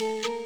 Música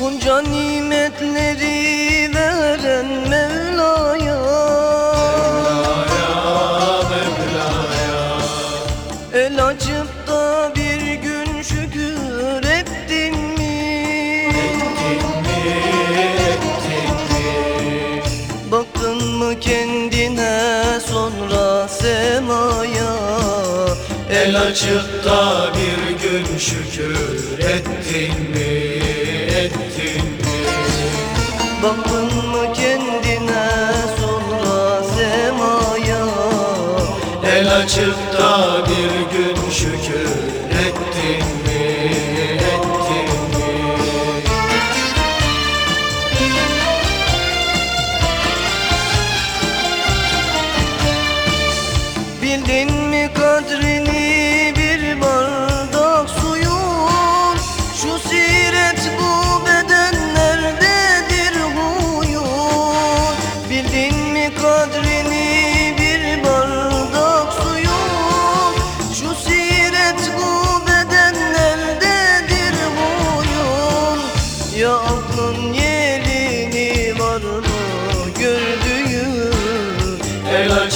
Bunca nimetleri veren Mevla'ya. El açıp da bir gün şükür ettin mi? Baktın mı kendine sonra semaya? El açıp da bir gün şükür ettin mi, Baktın mı kendine sonra semaya? El açıp da bir gün şükür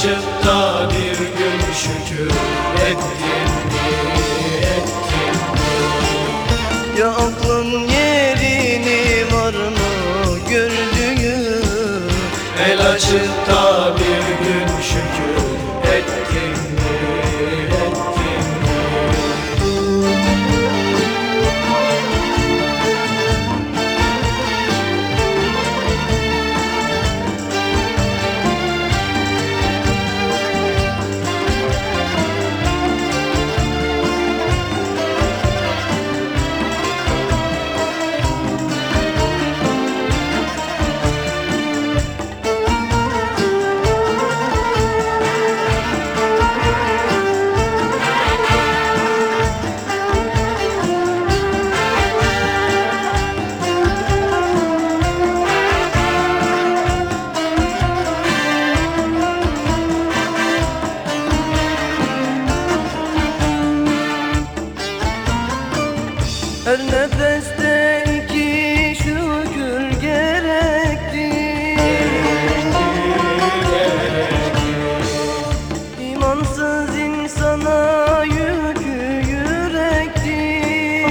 açıp da bir gün şükür ettin mi, ettin mi? Ya aklın yerini var mı gördüğün El açıp Her nefeste iki şükür gerektir İmansız insana yükü yürektir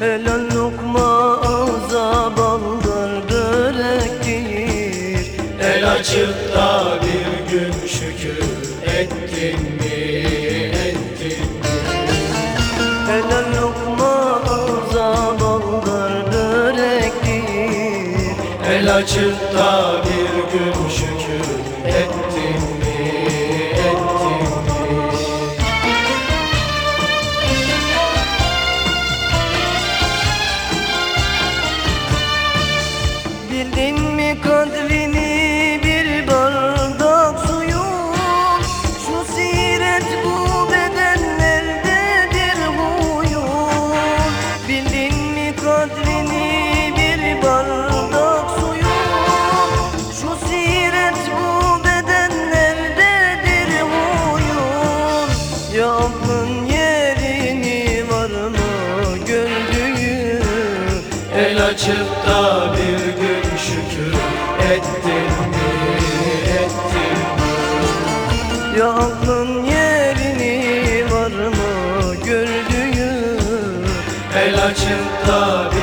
Helal lokma ağza baldır börektir El açıp da bir gün şükür ettin Da bir gün El açıp da bir gün şükür ettin mi, ettin mi? Ya aklın yerini var mı gördüğün El açıp da bir